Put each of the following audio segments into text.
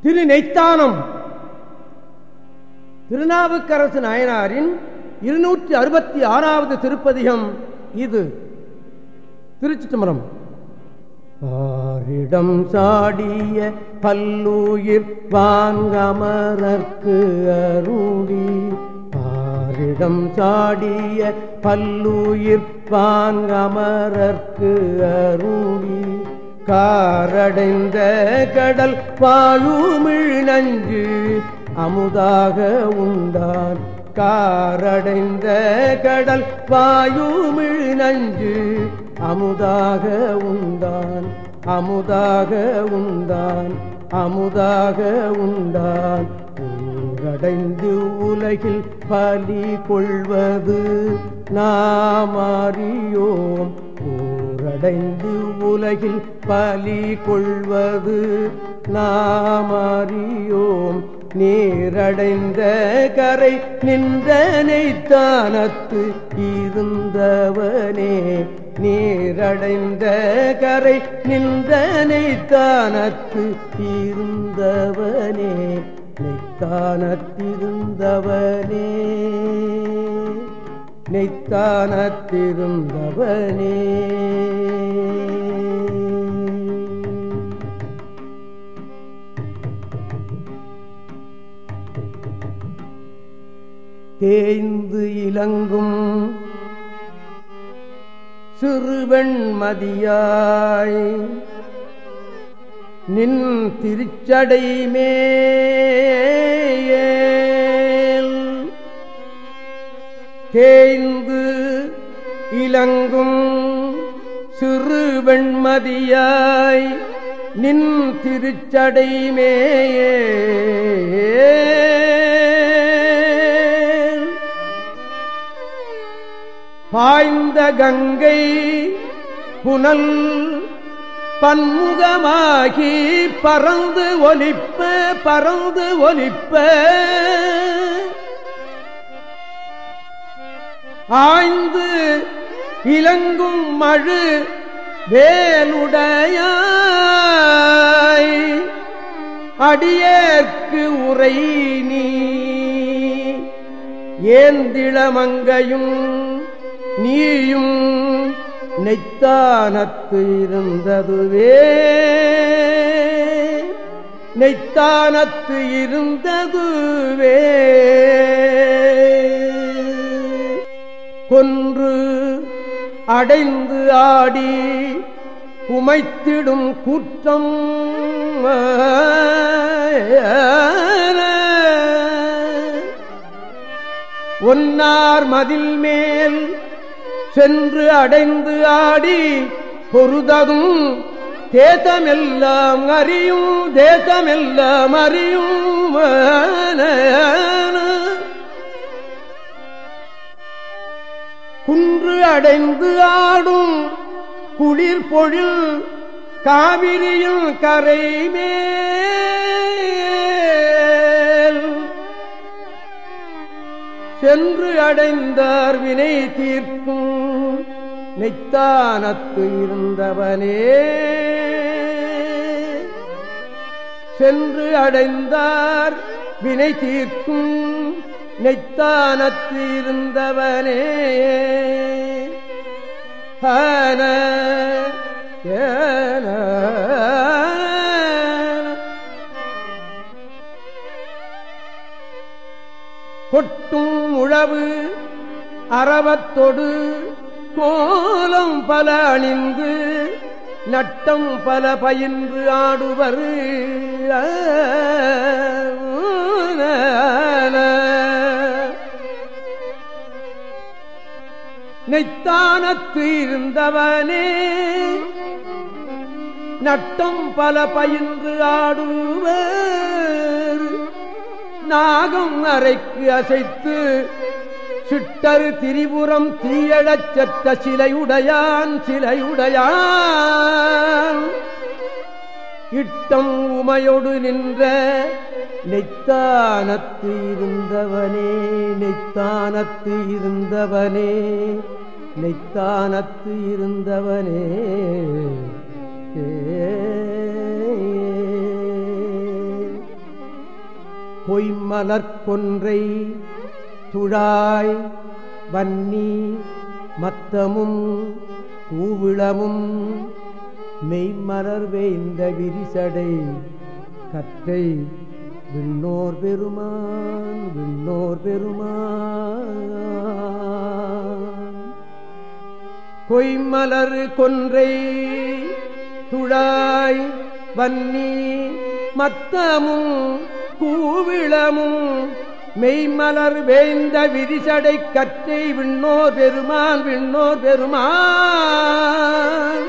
திரு நெய்த்தானம் திருநாவுக்கரசு நாயனாரின் இருநூற்றி அறுபத்தி ஆறாவது திருப்பதிகம் இது. திருச்சி தம்பரம் ஆரிடம் சாடிய பல்லுயிர் வாங்கமரற்கு அருடி ஆரிடம் சாடிய பல்லுயிர் வாங்கமரற்கு அருடி காரடைந்த கடல் பாயுமிழ் நஞ்சு அமுதாக உண்டான். காரடைந்த கடல் பாயுமிழ் நஞ்சு அமுதாக உண்டான். அமுதாக உண்டான் அமுதாக உண்டான். ஊரடைந்து உலகில் பலி கொள்வது நாம் அறியோம். அடைந்து உலகில் பலி கொள்வது நாமாரியோம் நீரடைந்த கரை நின்றனைத்தானத்து இருந்தவனே. நீரடைந்த கரை நின்றனைத்தானத்து இருந்தவனே. நெய்த்தானத்திருந்தவனே நெய்த்தானத்திருந்தவனே தேய்ந்து இலங்கும் சிறுவெண்மதியாய் நின் திருச்சடை மேல். தேய்ந்து இலங்கும் சிறு வெண்மதியாய் நின் திருச்சடை பாய்ந்த கங்கை புனல் பன்முகமாகி பறந்து ஒலிப்ப பறந்து ஒலிப்ப. ஆய்ந்து இலங்கும் மழு வேலுடைய அடியேற்கு உரை நீ. ஏந்திளமங்கையும் நீயும் நெய்த்தானத்து இருந்ததுவே. நெய்த்தானத்து இருந்ததுவே. கொன்று அடைந்து ஆடி உமைத்திடும் கூட்டம். ஒன்னார் மதில் மேல் சென்று அடைந்து ஆடி பொருததும் தேதமெல்லாம் அறியும் தேதமெல்லாம் அறியும். குன்று அடைந்து ஆடும் குளிர் பொழில் காவிரியில் கரை சென்று அடைந்தார் வினை தீர்க்கும் நெய்த்தானத்து இருந்தவனே. சென்று அடைந்தார் வினை தீர்க்கும் நெத்தானத்து இருந்தவனே. ஹன ஏன கொட்டும் உழவு அறவத்தொடு கோலம் பல அணிந்து நட்டம் பல பயின்று ஆடுவர். இறைத்தானத்து இருந்தவனே நட்டம் பல பயின்று ஆடுவர். நாகம் அறைக்கு அசைத்து சிட்டரு திரிபுரம் தீயழச் செத்த சிலையுடையான் சிலையுடையான். இட்டம் உமையொடு நின்ற நெய்த்தானத்து இருந்தவனே நெய்த்தானத்து இருந்தவனே நெய்த்தானத்து இருந்தவனே. ஏ. துழாய் வன்னி மத்தமும் கூவிளமும் மெய்மலர் வேந்த விரிசடை கற்றை விண்ணோர் பெருமான் விண்ணோர் பெருமான். பொய்மலர் கொன்றை துழாய் வன்னி மத்தமும் கூவிளமும் மெய்மலர் வேந்த விரிசடை கற்றை விண்ணோர் பெருமான் விண்ணோர் பெருமான்.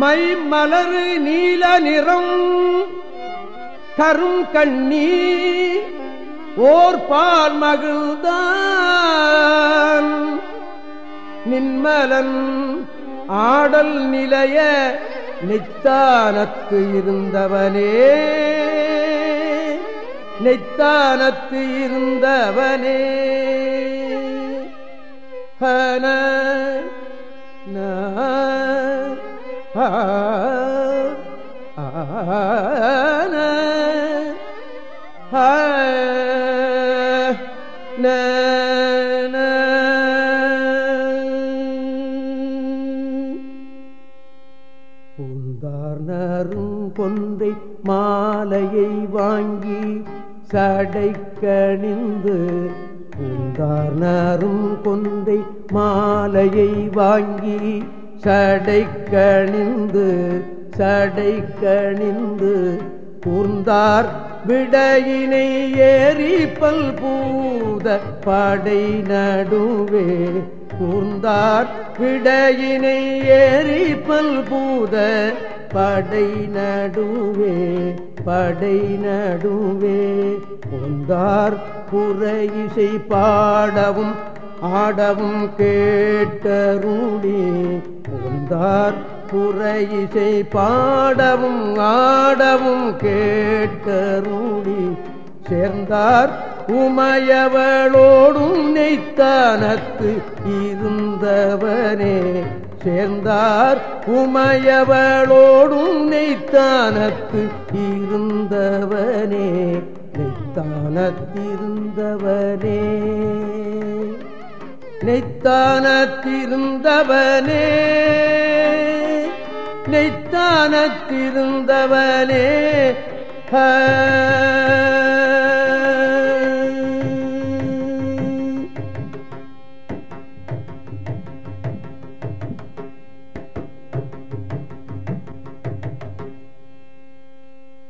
மைமலர் நீல நிறம் கரும் கண்ணி ஓர் பால் மகிழ்தான் நின்மலன் ஆடல் நிலைய நெத்தானத்து இருந்தவனே. நெத்தானத்து இருந்தவனே. ஹன ஆன பூந்தார்னரும் கொன்றை மாலையை வாங்கி சடைக்கணிந்து பூந்தார்னரும் கொன்றை மாலையை வாங்கி சடைக்கணிந்து சடைக்கணிந்து சடை கூர்ந்தார் விடையினை ஏறி பல் பூத படை நடுவே. கூர்ந்தார் விடையினை ஏறி பல் பூத படை நடுவே படை நடுவே. கொந்தார் புறையிசை பாடவும் ஆடவும் கேட்டருளி. கொந்தார் புறையிசை பாடவும் ஆடவும் கேட்டருளி. சேர்ந்தார் உமையவளோடும் நெய்த்தானத்து இருந்தவனே. சேர்ந்தார். உமையவளோடும் நெய்த்தானத்து இருந்தவனே நெய்த்தானத்திருந்தவனே. நெய்த்தானத்திருந்தவனே நெய்த்தானத்திருந்தவனே. ஹ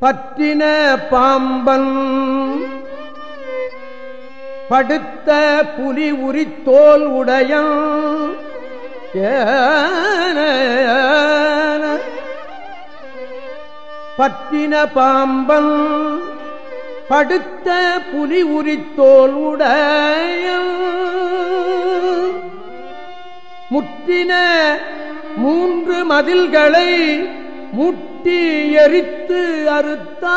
பற்றின பாம்பன். படுத்த புலி உரித்தோல் உடையம் பற்றின பாம்பன். படுத்த புலி உரித்தோல் உடைய முற்றின மூன்று மதில்களை முட்டி எரித்து அறுத்தான்.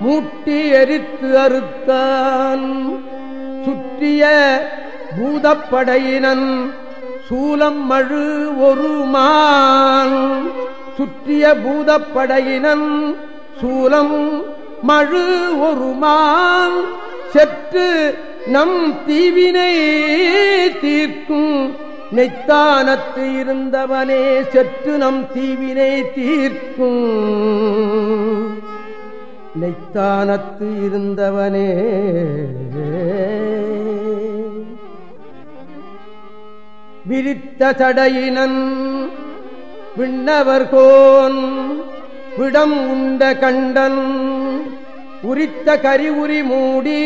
முட்டி எரித்து அறுத்தான். சுற்றிய பூதப்படையினன் சூலம் மழு ஒரு மான். சுற்றிய பூதப்படையினன் சூலம் மழு ஒரு மான். செற்று நம் தீவினை தீர்க்கும் நெத்தானத்து இருந்தவனே செற்று நம் தீவினை தீர்க்கும். நெத்தானத்து இருந்தவனே. விரித்த சடையினன் விண்ணவர்கோன் விடம் உண்ட கண்டன் உரித்த கரி உரி மூடி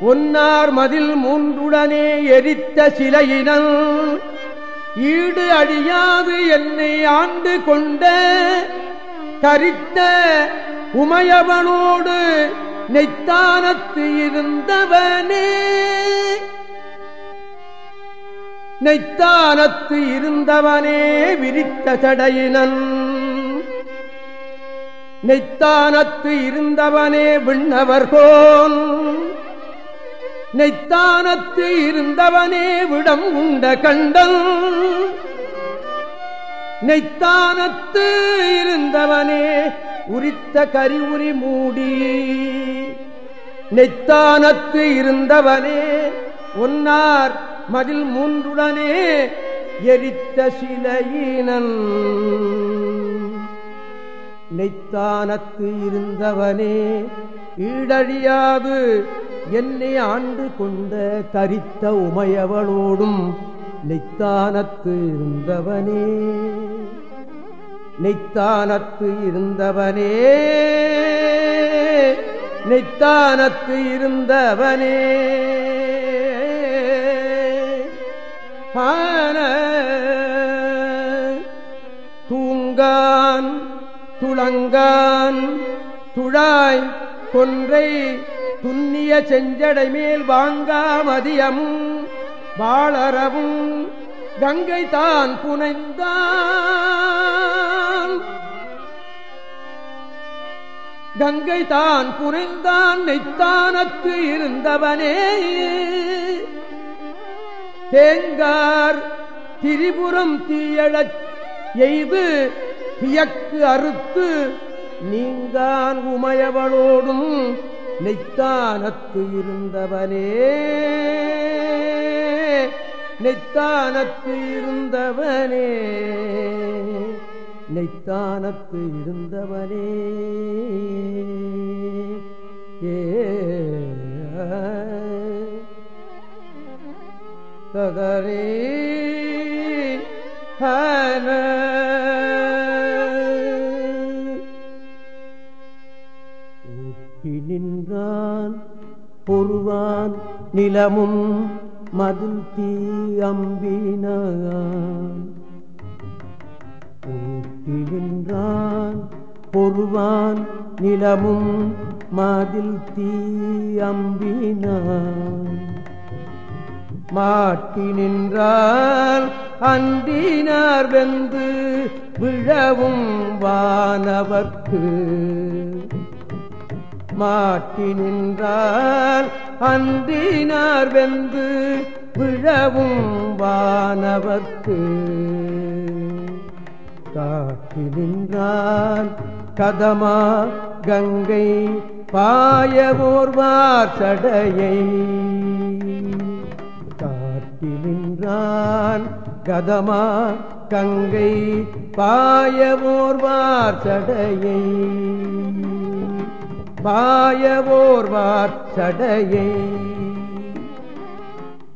ஒன்னார் மதில் மூன்றுடனே எரித்த சிலையினன் ஈடு அழியாது என்னை ஆண்டு கொண்ட தரித்த உமையவனோடு நெய்த்தானத்து இருந்தவனே. நெய்த்தானத்து இருந்தவனே விரித்த சடையினன் நெய்த்தானத்து இருந்தவனே விண்ணவர்கோன் நெய்த்தானத்து இருந்தவனே விடம் உண்ட கண்டன். நெய்த்தானத்து இருந்தவனே உரித்த கரி உரி மூடி. நெய்த்தானத்து இருந்தவனே ஒன்னார் மதில் மூன்றுடனே எரித்த சிலையினன். நெய்த்தானத்து இருந்தவனே ஈடழியாது என்னை ஆண்டு கொண்ட தரித்த உமையவளோடும் நெய்த்தானத்து இருந்தவனே. நெய்த்தானத்து இருந்தவனே. நெய்த்தானத்து இருந்தவனே. ஆன தூங்கான் துளங்கான் துழாய் கொன்றை துன்னிய செஞ்சடை மேல் வாங்காமதியமும் வாழறவும் கங்கை தான் புனைந்தான். கங்கை தான் புனைந்தான் நெய்த்தானத்து இருந்தவனே. தேங்கார் திரிபுரம் தீயழச் எய்து தியக்கு அறுத்து நீங்கான் உமையவளோடும் நெய்த்தானத்து இருந்தவனே நெய்த்தானத்து இருந்தவனே நெய்த்தானத்து இருந்தவனே ஏ. சதரே ஹன. பொறுவான் நிலமும் மதில் தீ அம்பினான் ஊட்டி நின்றான் நிலமும் மதில் தீ அம்பினான் மாட்டி நின்றால் அன்றினார் வெந்து விழவும் வானவர்க்கு. மாட்டி நின்றால் அன்றினார் வெந்து விழவும் வானவர்க்கு. காட்டி நின்றான் கதமா கங்கை பாயவோர்வார் சடையை காட்டி நின்றான் கதமா கங்கை பாயவோர்வார் சடையை பாயவோர்வார் சடையை.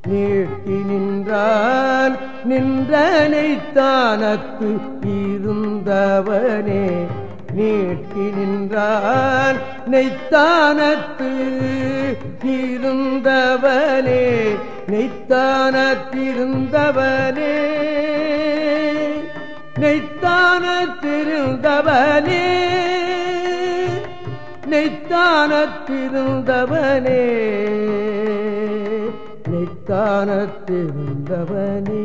நீட்டி நின்றான் நின்றனைத்தானத்து இருந்தவனே. நீட்டி நின்றான் நெய்த்தானத்து இருந்தவனே. நெய்த்தானத்திருந்தவனே நெய்த்தானத்திருந்தவனே நெய்த்தானத்திருந்தவனே நெய்த்தானத்திருந்தவனே